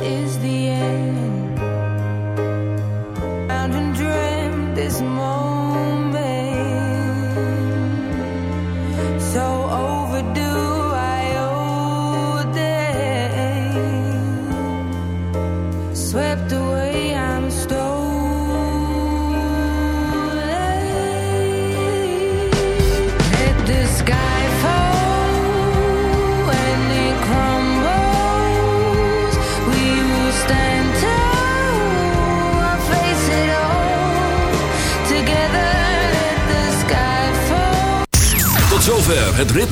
is the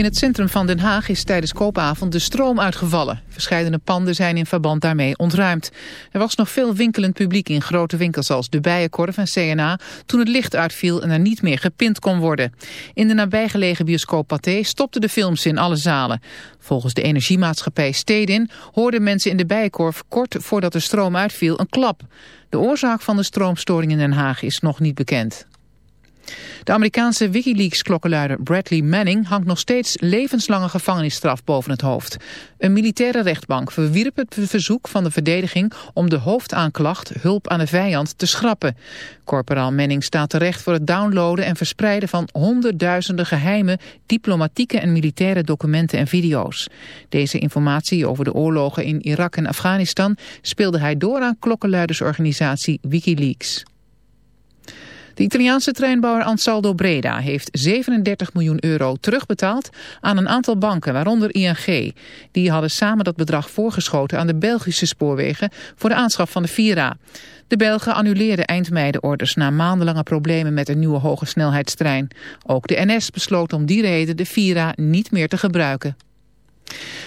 In het centrum van Den Haag is tijdens koopavond de stroom uitgevallen. Verscheidene panden zijn in verband daarmee ontruimd. Er was nog veel winkelend publiek in grote winkels als de Bijenkorf en CNA... toen het licht uitviel en er niet meer gepind kon worden. In de nabijgelegen bioscoop Pathé stopten de films in alle zalen. Volgens de energiemaatschappij Stedin hoorden mensen in de Bijenkorf... kort voordat de stroom uitviel een klap. De oorzaak van de stroomstoring in Den Haag is nog niet bekend. De Amerikaanse Wikileaks-klokkenluider Bradley Manning hangt nog steeds levenslange gevangenisstraf boven het hoofd. Een militaire rechtbank verwierp het verzoek van de verdediging om de hoofdaanklacht hulp aan de vijand te schrappen. Corporaal Manning staat terecht voor het downloaden en verspreiden van honderdduizenden geheime diplomatieke en militaire documenten en video's. Deze informatie over de oorlogen in Irak en Afghanistan speelde hij door aan klokkenluidersorganisatie Wikileaks. De Italiaanse treinbouwer Ansaldo Breda heeft 37 miljoen euro terugbetaald aan een aantal banken, waaronder ING. Die hadden samen dat bedrag voorgeschoten aan de Belgische spoorwegen voor de aanschaf van de Vira. De Belgen annuleerden eind mei de orders na maandenlange problemen met een nieuwe hoge snelheidstrein. Ook de NS besloot om die reden de Vira niet meer te gebruiken.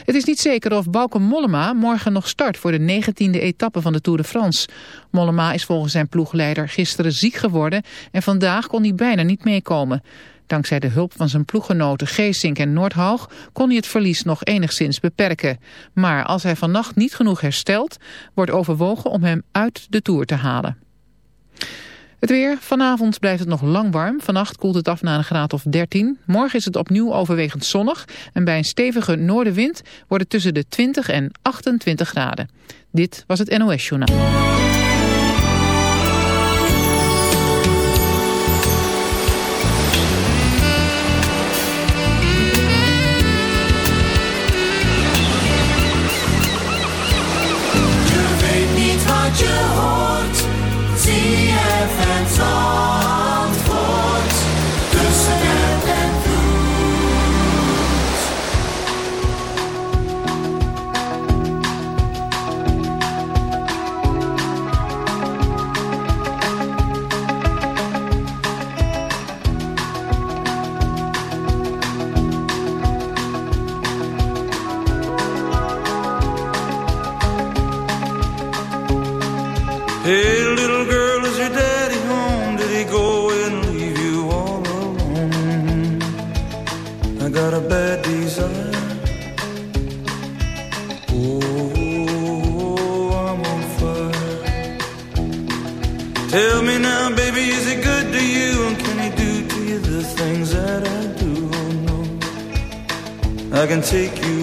Het is niet zeker of Bauke Mollema morgen nog start voor de 19e etappe van de Tour de France. Mollema is volgens zijn ploegleider gisteren ziek geworden en vandaag kon hij bijna niet meekomen. Dankzij de hulp van zijn ploeggenoten Geesink en Noordhoog kon hij het verlies nog enigszins beperken. Maar als hij vannacht niet genoeg herstelt, wordt overwogen om hem uit de Tour te halen. Het weer. Vanavond blijft het nog lang warm. Vannacht koelt het af naar een graad of 13. Morgen is het opnieuw overwegend zonnig. En bij een stevige noordenwind wordt het tussen de 20 en 28 graden. Dit was het NOS Journaal. I can take you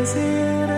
Is it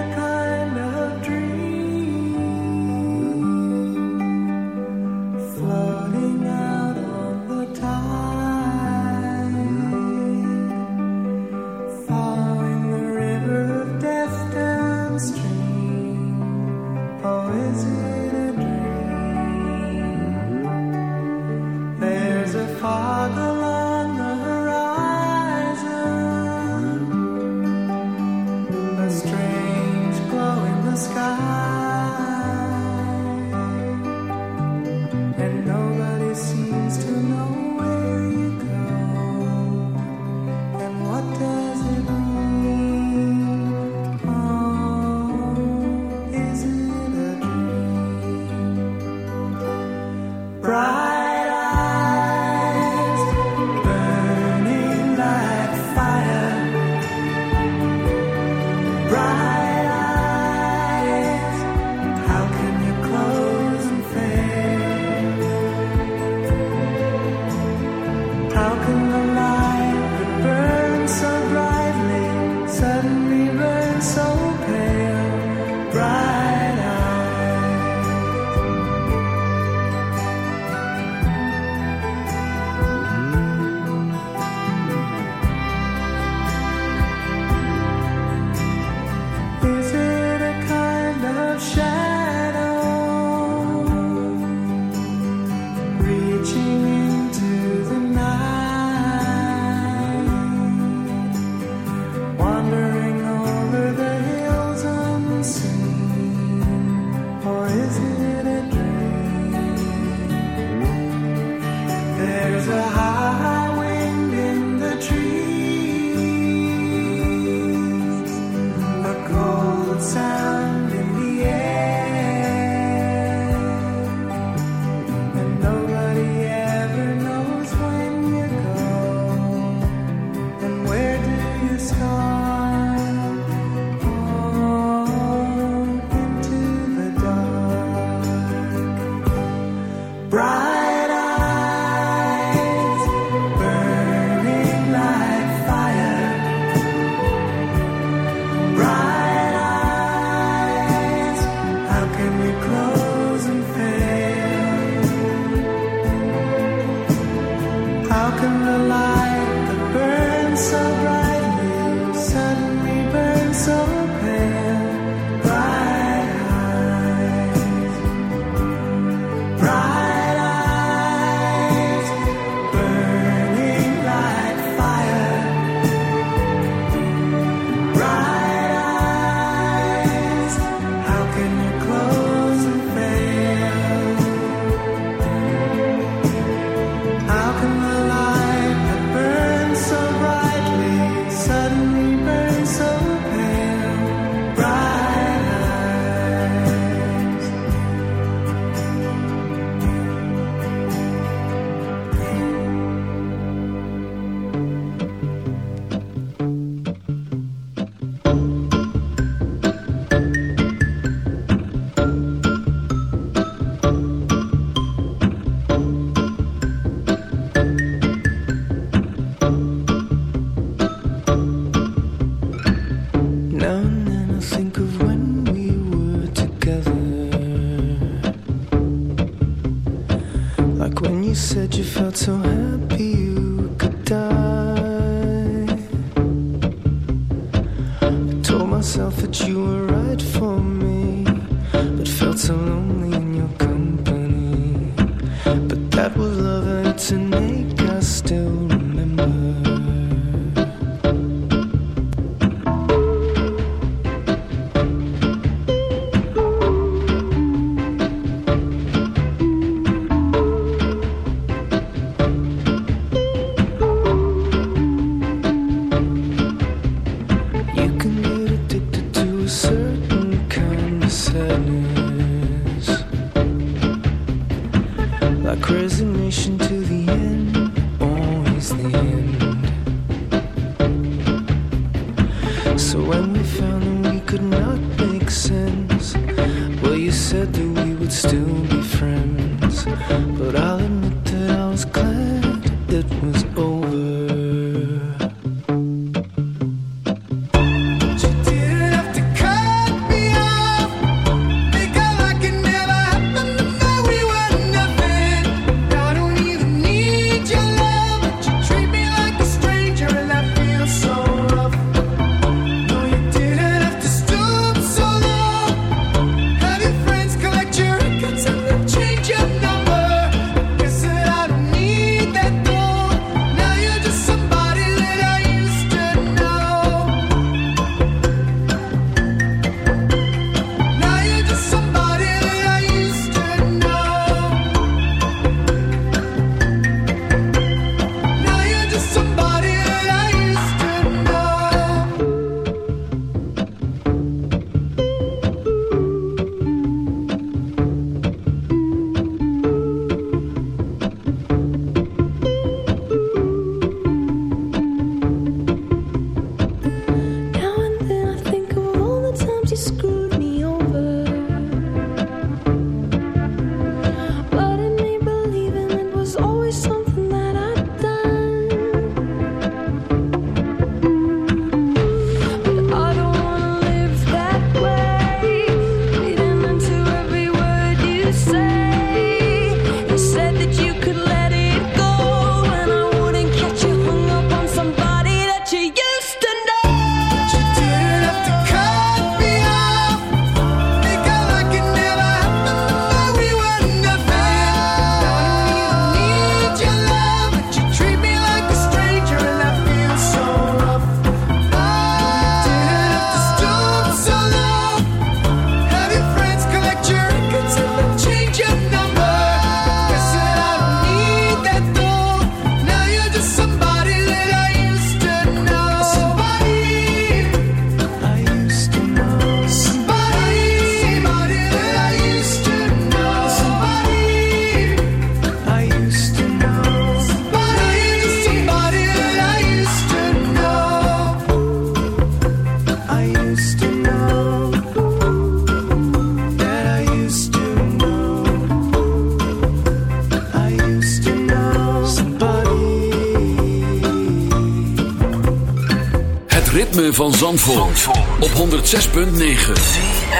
ritme van Zandvoort, Zandvoort. op 106.9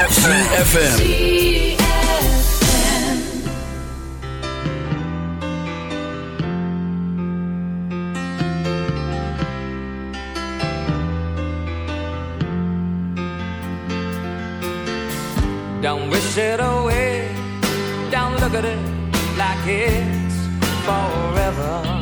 CFFM Don't wish it away. Don't look at it like it's forever.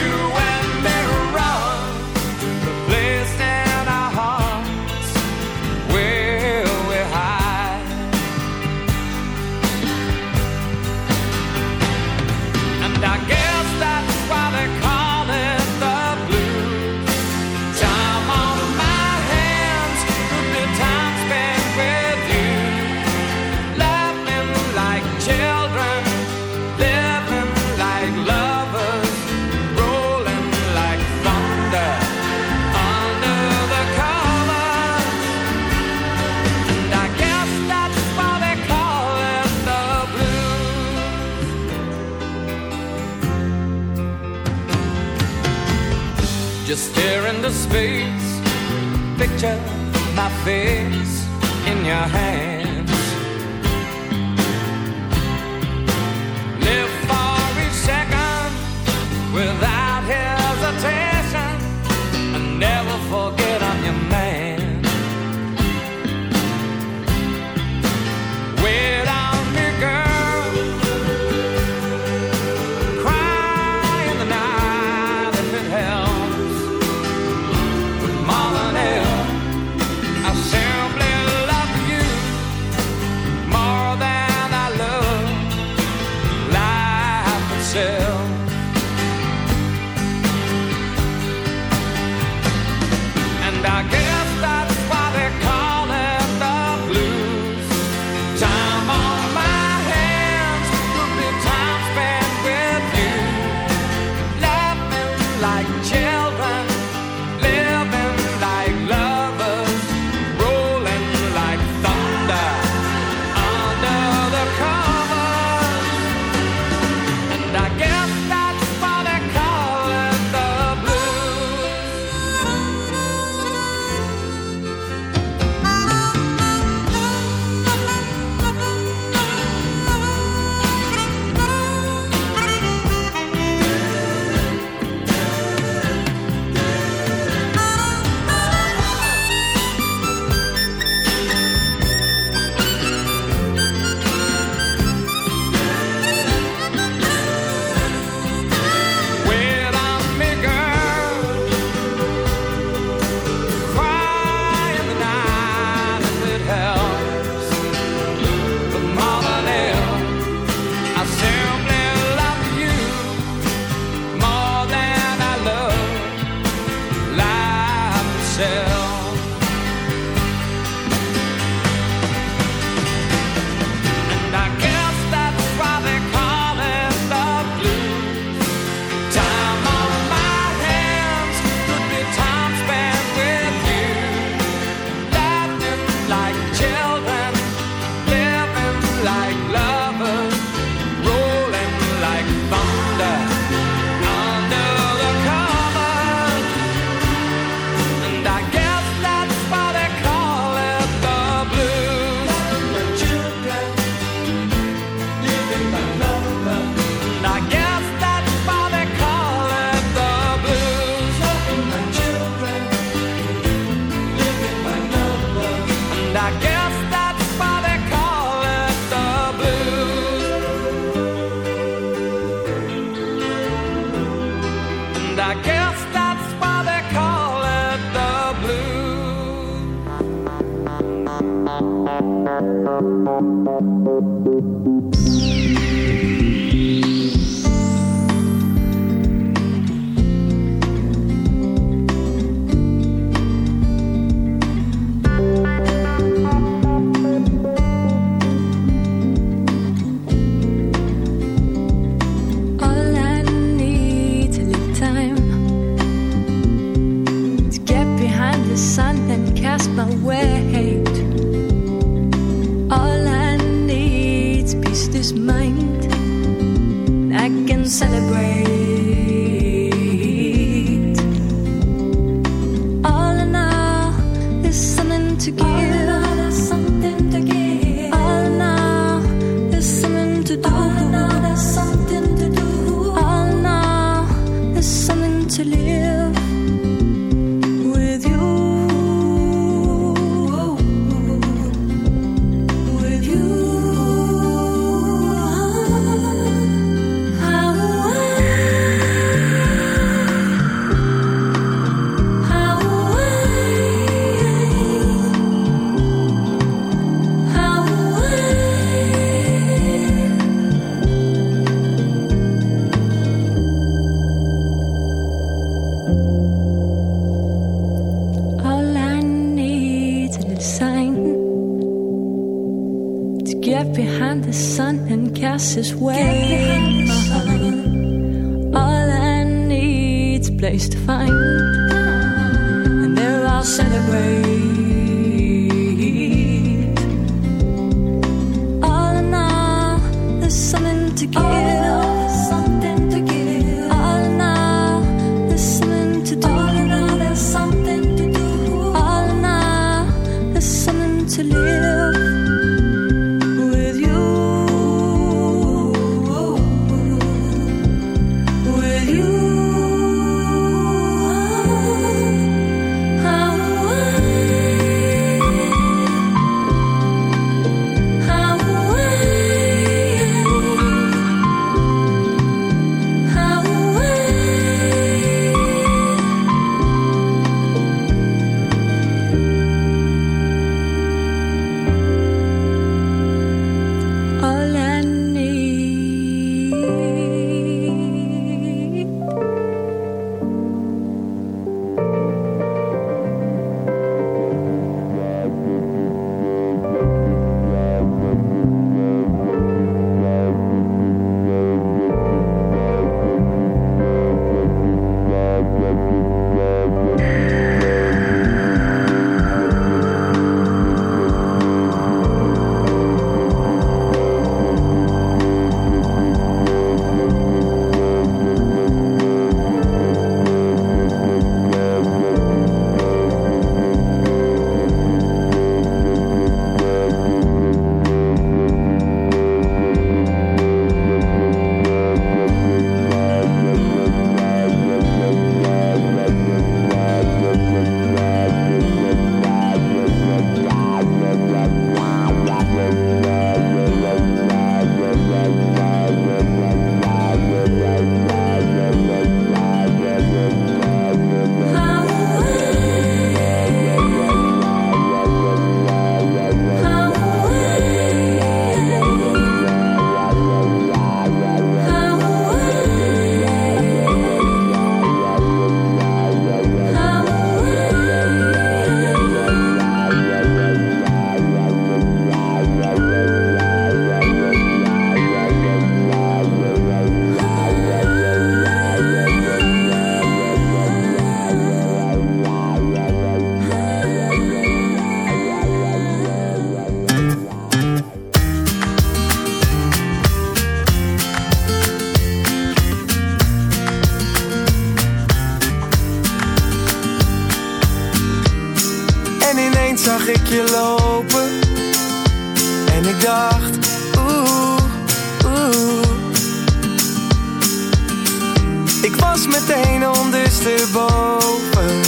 erboven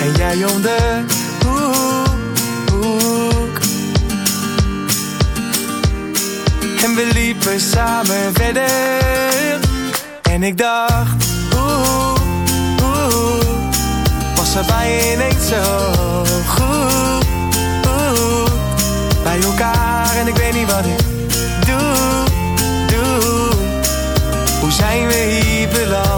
en jij om de hoek. En we liepen samen verder en ik dacht, hoek, hoek. was er bij ineens zo goed. hoek. bij elkaar en ik weet niet wat ik doe, doe. Hoe zijn we hier beland?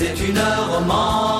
c'est une romance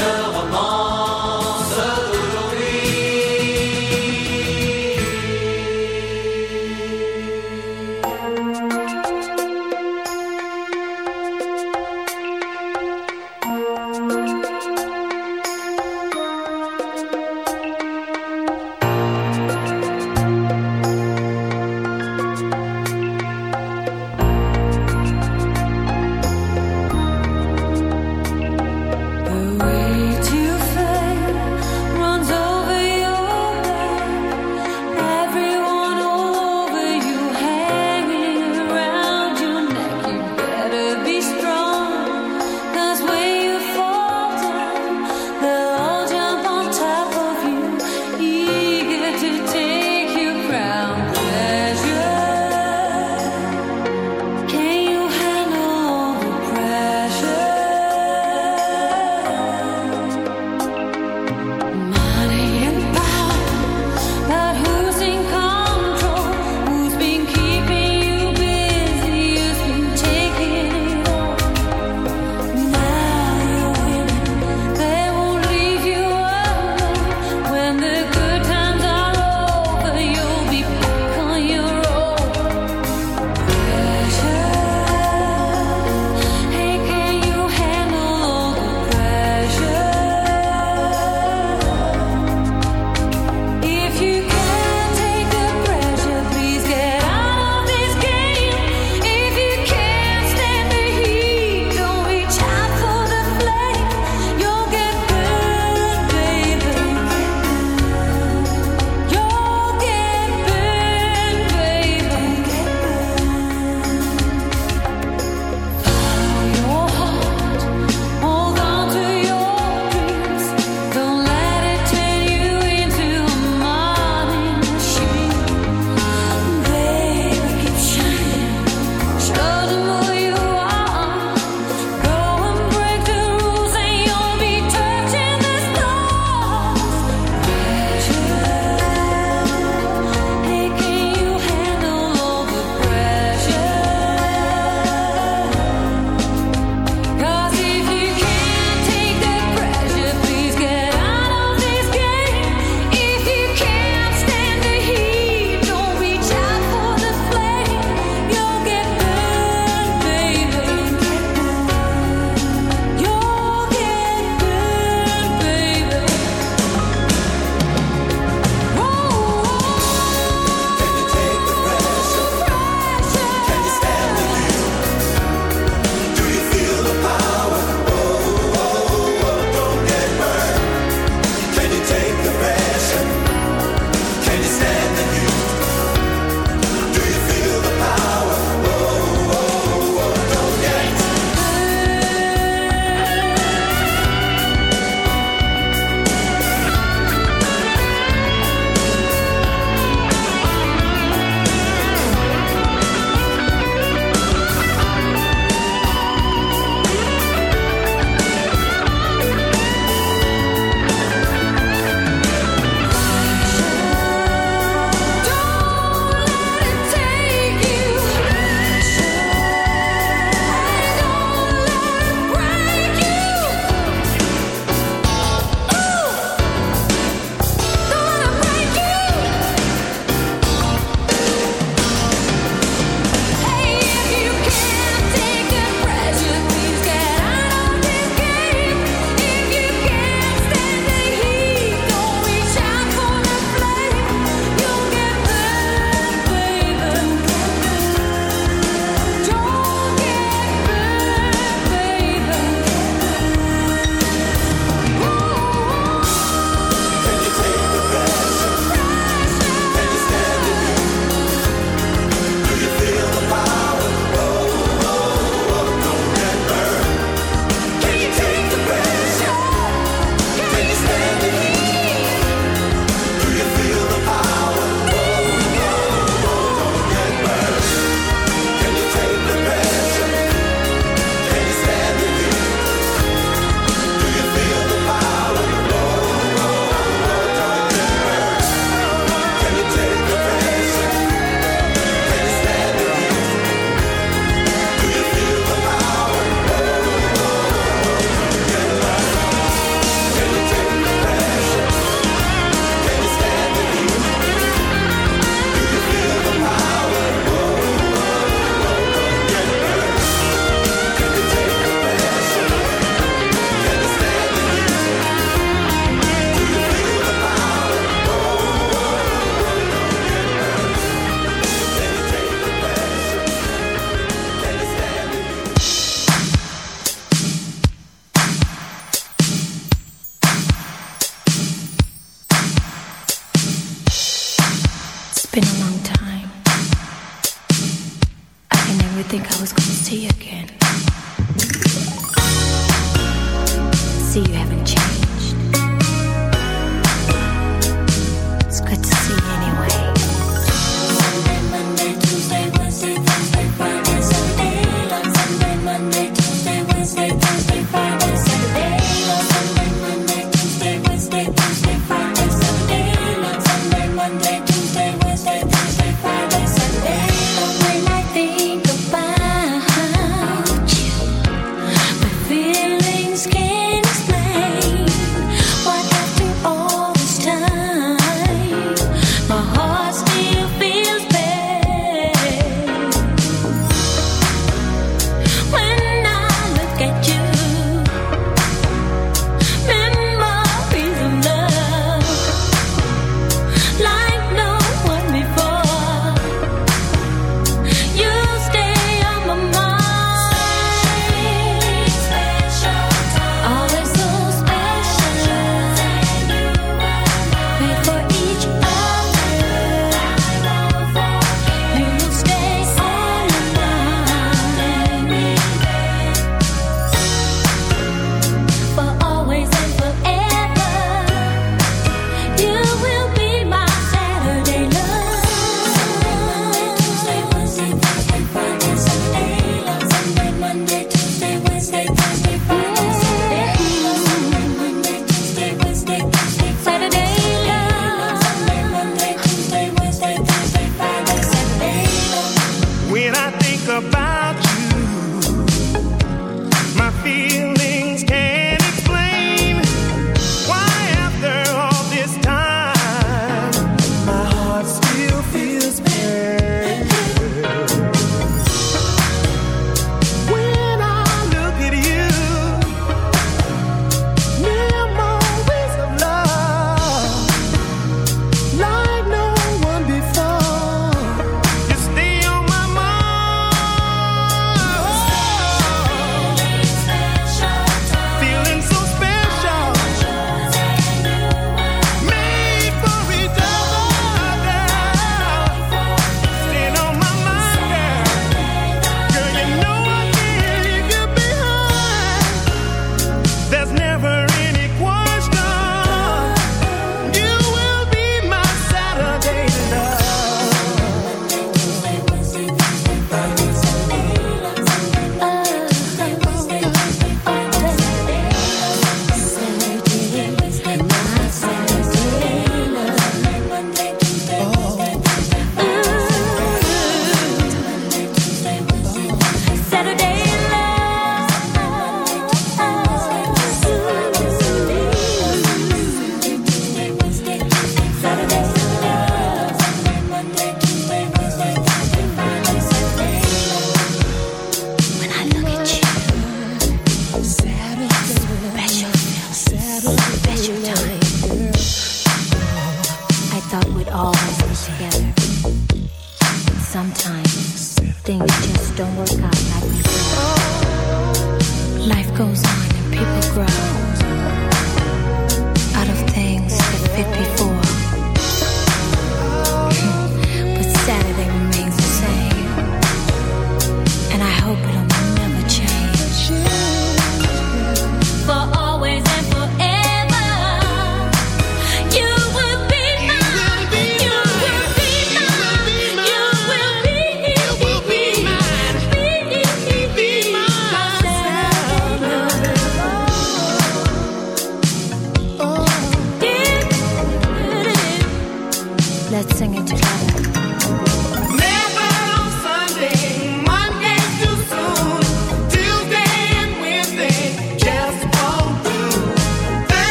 know.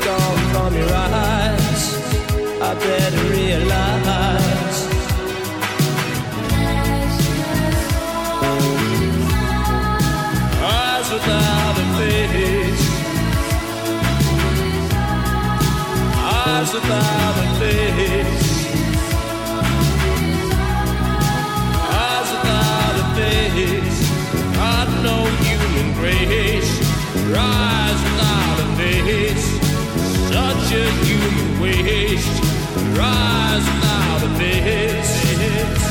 gone from your eyes. I better realize. Eyes without a face. Eyes without a face. Eyes without a face. I know human grace. Right a human waste. Rise now the face.